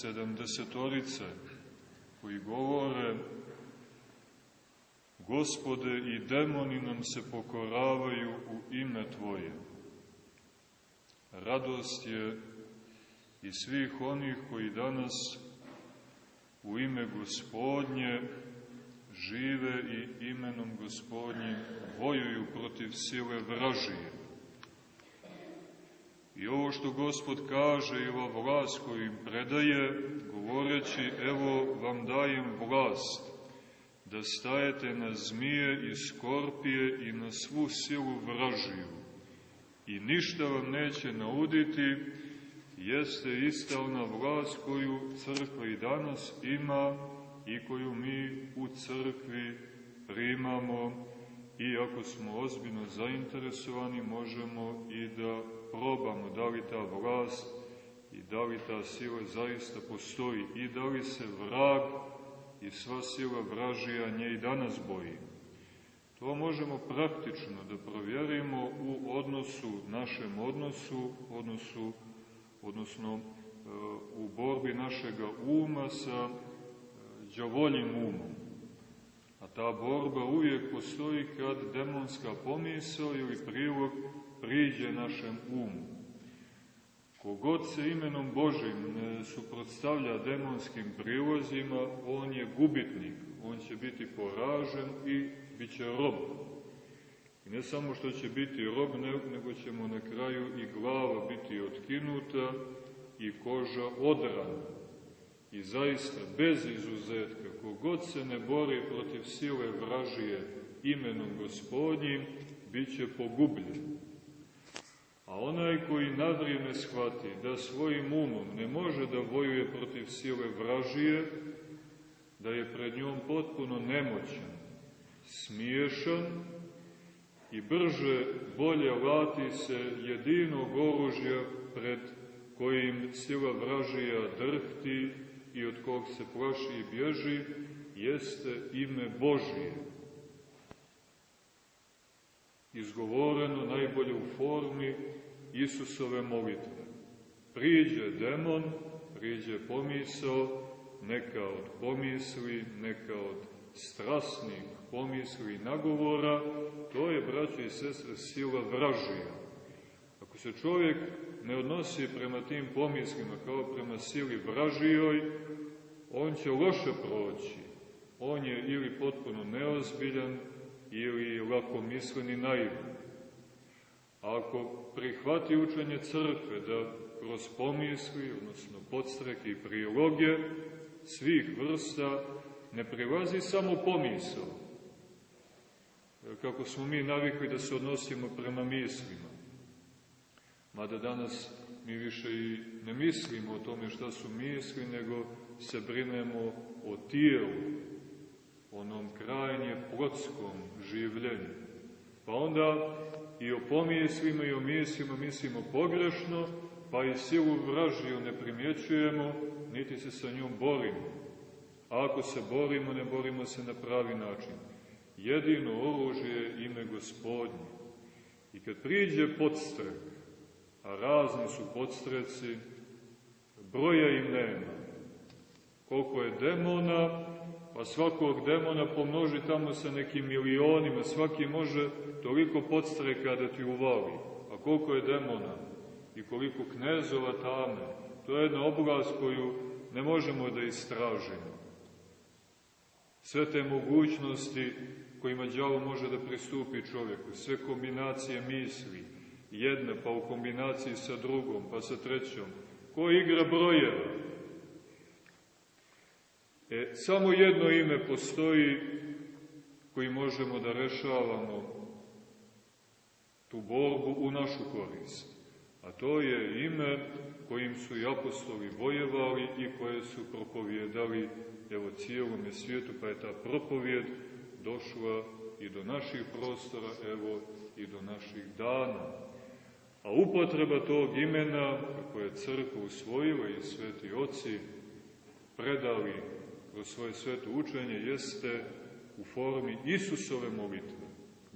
sedamdesetorice koji govore Gospode i demoni nam se pokoravaju u ime Tvoje. Radost je i svih onih koji danas u ime Gospodnje žive i imenom Gospodnjim vojuju protiv sile vražije. I ovo što Gospod kaže i ova vlast koju im predaje, govoreći, evo vam dajem vlast, da stajete na zmije i skorpije i na svu silu vražiju. I ništa vam neće nauditi, jeste ista ona vlast koju crkva i danas ima i koju mi u crkvi primamo i ako smo ozbiljno zainteresovani možemo i da probamo da li ta vlast i da li ta sila zaista postoji i da li se vrag i sva sila vražija nje i danas boji. To možemo praktično da provjerimo u odnosu, našem odnosu, odnosu, odnosno e, u borbi našega uma sa đavoljim umom. Ta borba uvijek postoji kad demonska pomisao ili prilog priđe našem umu. Kogod se imenom Božim ne suprotstavlja demonskim prilozima, on je gubitnik, on će biti poražen i bit će rob. I ne samo što će biti rob, nego ćemo na kraju i glava biti otkinuta i koža odrana. I zaista, bez izuzetka, kogod se ne bori protiv sile vražije imenom gospodnjim, bit će pogubljen. A onaj koji nadrijeme shvati da svojim umom ne može da vojuje protiv sile vražije, da je pred njom potpuno nemoćan, smiješan i brže bolje lati se jedinog oružja pred kojim sila vražija drhti i od kog se plaši i bježi, jeste ime Božije. Izgovoreno najbolje u formi Isusove molitve. Priđe demon, priđe pomisao, neka od pomisli, neka od strasnih pomisli i nagovora, to je, braće i sestre, sila vražija. Se čovjek ne odnosi prema tim pomislima kao prema sili vražijoj, on će loše proći. On je ili potpuno neozbiljan, ili lakomislen i naivan. Ako prihvati učenje crkve da kroz pomisli, odnosno podstreke i priloge svih vrsta, ne prilazi samo pomisao, kako smo mi navikli da se odnosimo prema mislima. Mada danas mi više i ne mislimo o tome šta su misli, nego se brinemo o tijelu, onom krajnje plotskom življenju. Pa onda i o pomislima i o mislima mislimo pogrešno, pa i silu vražiju ne primjećujemo, niti se sa njom borimo. A ako se borimo, ne borimo se na pravi način. Jedino oružje je ime gospodnje. I kad priđe podstrek, a razni su podstreci, broja im nema. Koliko je demona, pa svakog demona pomnoži tamo sa nekim milionima, svaki može toliko podstreka da ti uvali. A koliko je demona i koliko knezova tame, to je jedna oblast koju ne možemo da istražimo. Sve te mogućnosti kojima đavo može da pristupi čovjeku, sve kombinacije misli, jedna pa u kombinaciji sa drugom, pa sa trećom, ko igra brojeva, E, samo jedno ime postoji koji možemo da rešavamo tu borbu u našu korist. A to je ime kojim su i apostoli vojevali i koje su propovjedali evo cijelome svijetu, pa je ta propovjed došla i do naših prostora, evo i do naših dana. A upotreba tog imena, kako je crkva usvojila i sveti oci predali kroz svoje sveto učenje jeste u formi Isusove molitve.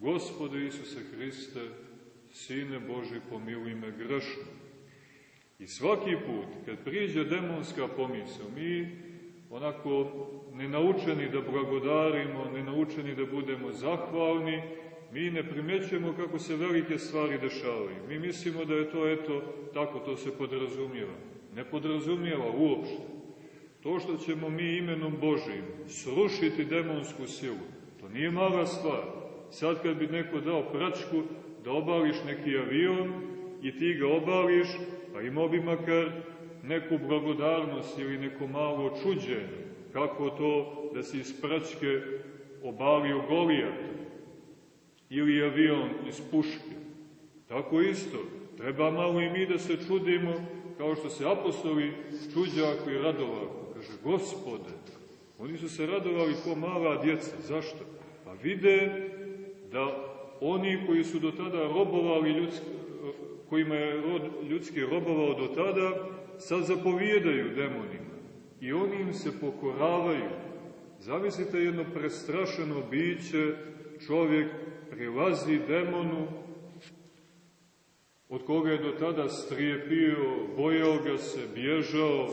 Gospode Isuse Hriste, Sine Boži, pomiluj me grešno. I svaki put, kad priđe demonska pomisao, mi onako nenaučeni da blagodarimo, nenaučeni da budemo zahvalni, mi ne primećujemo kako se velike stvari dešavaju. Mi mislimo da je to, eto, tako to se podrazumijeva. Ne podrazumijeva uopšte. To što ćemo mi imenom Božijim srušiti demonsku silu, to nije mala stvar. Sad kad bi neko dao pračku da obališ neki avion i ti ga obališ, pa imao bi makar neku blagodarnost ili neko malo čuđenje. Kako to da si iz pračke obalio Golijata ili avion iz puške. Tako isto, treba malo i mi da se čudimo, kao što se apostoli čuđaku i radovali. Kaže, gospode, oni su se radovali ko mala djeca. Zašto? Pa vide da oni koji su do tada robovali ljudski, kojima je rod ljudski robovao do tada, sad zapovjedaju demonima. I oni im se pokoravaju. Zamislite jedno prestrašeno biće, čovjek prilazi demonu, od koga je do tada strijepio, bojao ga se, bježao,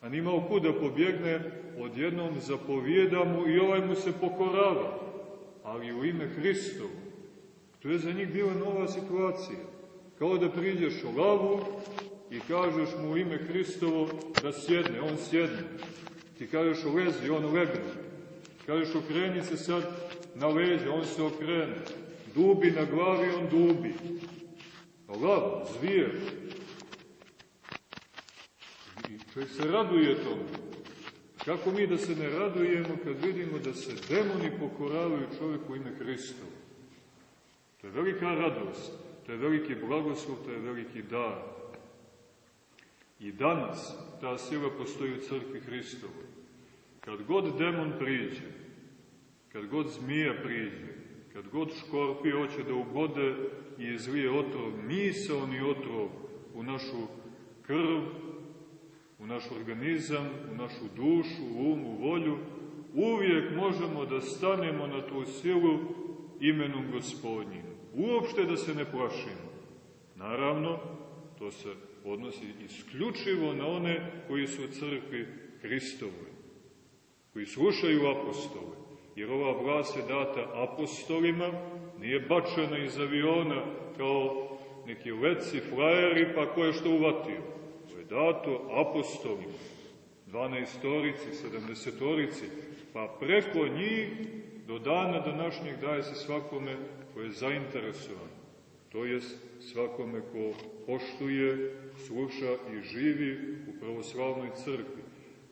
a nimao kud da pobjegne, odjednom zapovijeda mu i ovaj mu se pokorava, ali u ime Hristovu. To je za njih bila nova situacija. Kao da priđeš u lavu i kažeš mu u ime Hristovo da sjedne, on sjedne. Ti kažeš lezi, on legne. Kažeš okreni se sad na leđa, on se okrene. Dubi na glavi, on dubi. Lav, zvijer. I čovjek se raduje tomu. Kako mi da se ne radujemo kad vidimo da se demoni pokoravaju čovjeku ime Hristovo? To je velika radost, to je veliki blagoslov, to je veliki dar. I danas ta sila postoji u crkvi Hristovoj. Kad god demon priđe, kad god zmija priđe, kad god škorpije hoće da ubode i izlije otrov, misalni otrov u našu krv, u naš organizam, u našu dušu, u volju, uvijek možemo da stanemo na tu silu imenom gospodnjim. Uopšte da se ne plašimo. Naravno, to se odnosi isključivo na one koji su crkvi Hristovoj, koji slušaju apostole. Jer ova vlast je data apostolima, nije bačena iz aviona kao neki leci, flajeri, pa ko je što uvatio. To je dato apostolima, 12-torici, 70-torici, pa preko njih do dana današnjeg daje se svakome ko je zainteresovan. To je svakome ko poštuje, sluša i živi u pravoslavnoj crkvi.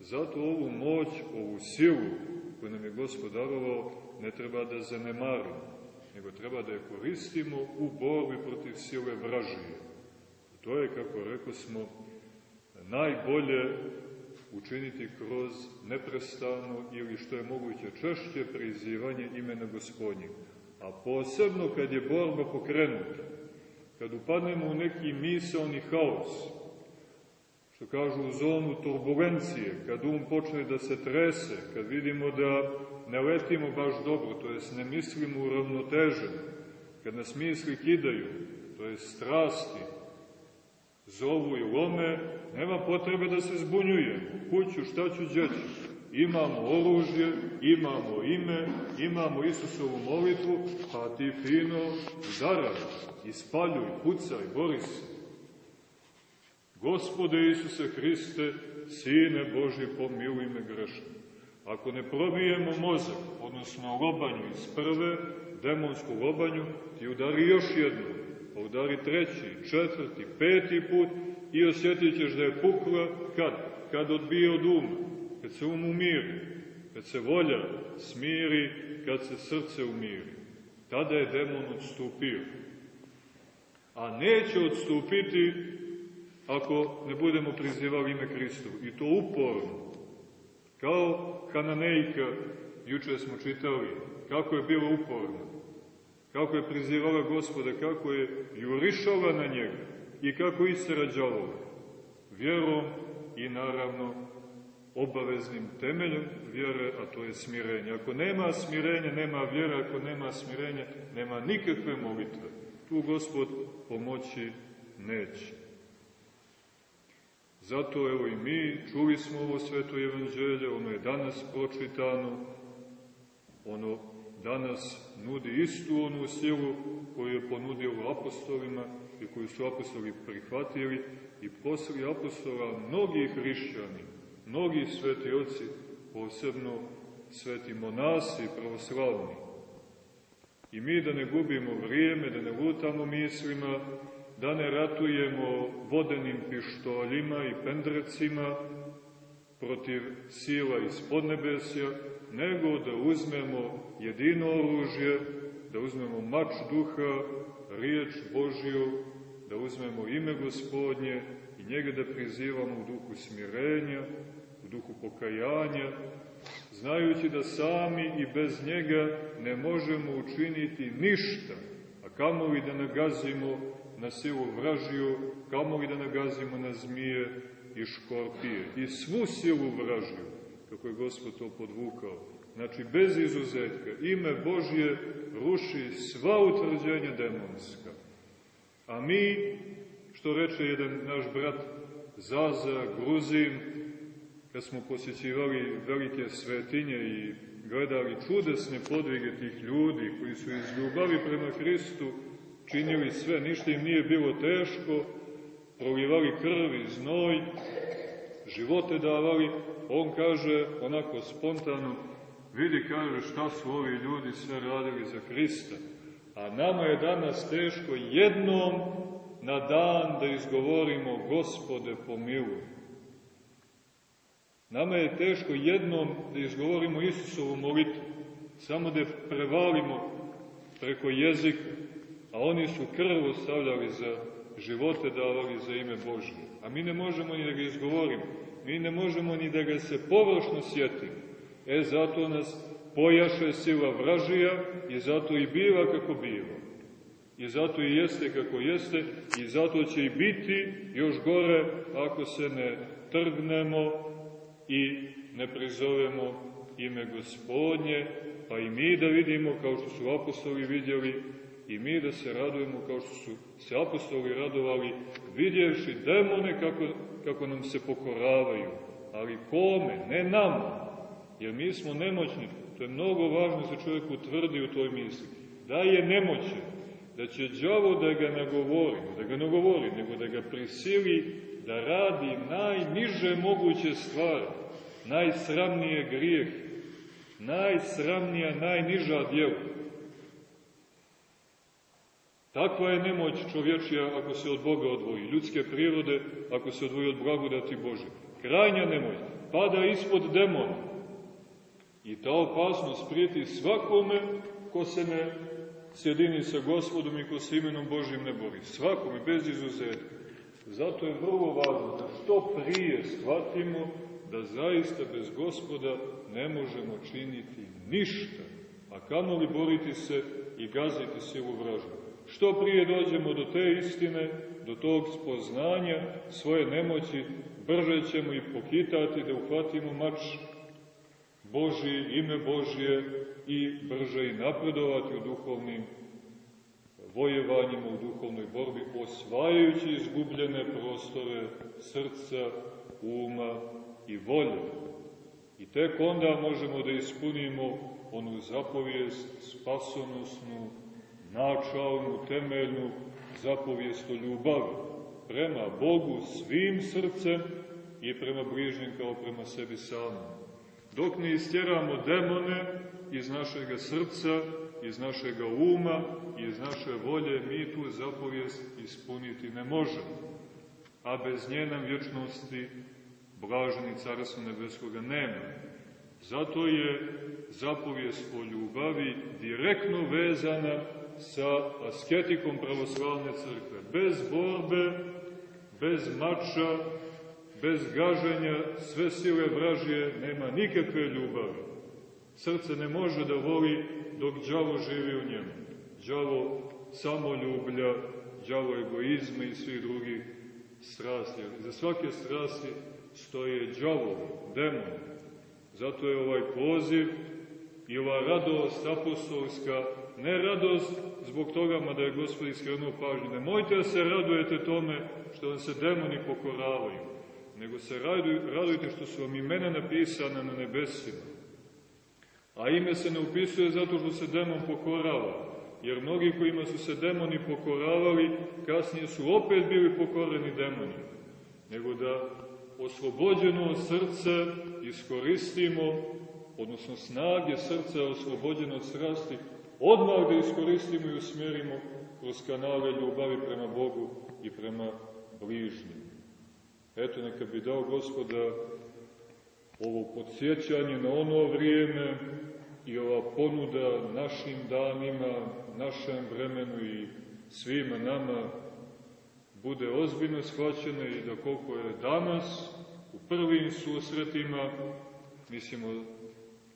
Zato ovu moć, ovu silu koju nam je Gospod darovao, ne treba da zanemarimo, nego treba da je koristimo u borbi protiv sile vražije. To je, kako rekao smo, najbolje učiniti kroz neprestano ili što je moguće češće prizivanje imena gospodnjeg. A posebno kad je borba pokrenuta, kad upadnemo u neki misalni haos, što kažu u zonu turbulencije, kad um počne da se trese, kad vidimo da ne letimo baš dobro, to jest ne mislimo uravnoteženo, kad nas misli kidaju, to je strasti, zovu i lome, nema potrebe da se zbunjujemo. Kuću, šta ću, djeću? Imamo oružje, imamo ime, imamo Isusovu molitvu, pa ti fino zarad, ispaljuj, pucaj, bori se. Gospode Isuse Hriste, Sine Boži, pomiluj me grešno. Ako ne probijemo mozak, odnosno lobanju iz prve, demonsku lobanju, ti udari još jednu, pa udari treći, četvrti, peti put i osjetit ćeš da je pukla kad? Kad odbije od uma, kad se um umiri, kad se volja smiri, kad se srce umiri. Tada je demon odstupio. A neće odstupiti ako ne budemo prizivali ime Hristovo. I to uporno. Kao Hananejka, juče smo čitali, kako je bilo uporno. Kako je prizivala gospoda, kako je jurišala na njega i kako isterađala. Vjerom i naravno obaveznim temeljem vjere, a to je smirenje. Ako nema smirenja, nema vjere, ako nema smirenja, nema nikakve molitve. Tu gospod pomoći neće. Zato evo i mi čuli smo ovo sveto evanđelje, ono je danas pročitano, ono danas nudi istu onu silu koju je ponudilo apostolima i koju su apostoli prihvatili i posle apostola mnogi hrišćani, mnogi sveti oci, posebno sveti monasi pravoslavni. I mi da ne gubimo vrijeme, da ne lutamo mislima, da ne ratujemo vodenim pištoljima i pendrecima protiv sila iz podnebesja, nego da uzmemo jedino oružje, da uzmemo mač duha, riječ Božiju, da uzmemo ime gospodnje i njega da prizivamo u duhu smirenja, u duhu pokajanja, znajući da sami i bez njega ne možemo učiniti ništa, a kamo li da nagazimo na silu vražiju, kamo li da nagazimo na zmije i škorpije i svu silu vražiju, kako je Gospod to podvukao. Znači, bez izuzetka, ime Božje ruši sva utvrđenja demonska. A mi, što reče jedan naš brat Zaza, Gruzin, kad smo posjećivali velike svetinje i gledali čudesne podvige tih ljudi koji su iz ljubavi prema Hristu činili sve, ništa im nije bilo teško, prolivali krv i znoj, živote davali, on kaže onako spontano, vidi kaže šta su ovi ljudi sve radili za Hrista, a nama je danas teško jednom na dan da izgovorimo Gospode pomiluj. Nama je teško jednom da izgovorimo Isusovu molitvu, samo da prevalimo preko jezika, a oni su krv ostavljali za živote davali za ime Božje. A mi ne možemo ni da ga izgovorimo, mi ne možemo ni da ga se površno sjetimo. E, zato nas pojaše sila vražija i zato i biva kako biva. I zato i jeste kako jeste i zato će i biti još gore ako se ne trgnemo i ne prizovemo ime gospodnje, pa i mi da vidimo kao što su apostoli vidjeli i mi da se radujemo kao što su se apostoli radovali vidjevši demone kako, kako nam se pokoravaju. Ali kome? Ne nama. Jer mi smo nemoćni. To je mnogo važno da se čovjek utvrdi u toj misli. Da je nemoćan, da će džavo da ga nagovori, da ga nagovori, nego da ga prisili da radi najniže moguće stvari, najsramnije grijeh, najsramnija, najniža djela. Takva je nemoć čovječija ako se od Boga odvoji, ljudske prirode ako se odvoji od blagodati Bože. Krajnja nemoć pada ispod demona. I ta opasnost prijeti svakome ko se ne sjedini sa gospodom i ko se imenom Božim ne bori. Svakome, bez izuzetka. Zato je vrlo važno da što prije shvatimo da zaista bez gospoda ne možemo činiti ništa, a kamo li boriti se i gaziti silu vražnog. Što prije dođemo do te istine, do tog spoznanja svoje nemoći, brže ćemo i pohitati da uhvatimo mač Boži, ime Božje i brže i napredovati u duhovnim vojevanjima, u duhovnoj borbi, osvajajući izgubljene prostore srca, uma i volje. I tek onda možemo da ispunimo onu zapovijest spasonosnu, načalnu, temeljnu zapovijest o ljubavi prema Bogu svim srcem i prema bližnjem kao prema sebi samom. Dok ne istjeramo demone iz našega srca, iz našega uma iz naše volje, mi tu zapovijest ispuniti ne možemo. A bez nje nam vječnosti blaženi Carstva Nebeskoga nema. Zato je zapovijest o ljubavi direktno vezana sa asketikom pravoslavne crkve. Bez borbe, bez mača, bez gaženja, sve sile vražije, nema nikakve ljubavi. Srce ne može da voli dok đavo živi u njemu. Đavo samoljublja, đavo egoizma i svih drugih strasti. Za svake strasti stoje đavo, demon. Zato je ovaj poziv i ova radost apostolska ne radost zbog toga, mada je Gospod iskrenuo pažnju. Nemojte da se radujete tome što vam se demoni pokoravaju, nego se radujte što su vam imena napisana na nebesima. A ime se ne upisuje zato što se demon pokorava, jer mnogi kojima su se demoni pokoravali, kasnije su opet bili pokoreni demoni, nego da oslobođeno srce iskoristimo, odnosno snage srca oslobođeno od strasti, odmah da iskoristimo i usmjerimo kroz kanale ljubavi prema Bogu i prema bližnjim. Eto, neka bi dao gospoda ovo podsjećanje na ono vrijeme i ova ponuda našim danima, našem vremenu i svima nama bude ozbiljno shvaćena i da koliko je danas u prvim susretima, mislimo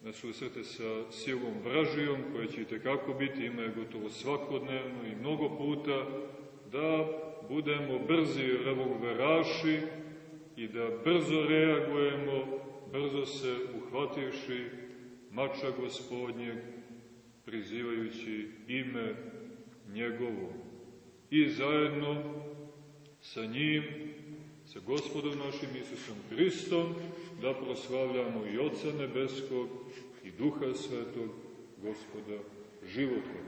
na susrete sa silom vražijom, koja će i tekako biti, ima je gotovo svakodnevno i mnogo puta, da budemo brzi revolveraši i da brzo reagujemo, brzo se uhvativši mača gospodnjeg, prizivajući ime njegovo. I zajedno sa njim, sa gospodom našim Isusom Hristom, da proslavljamo i Otca Nebeskog i Duha Svetog, gospoda životnog.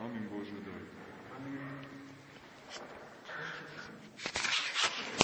Amin Bože daj. Amin.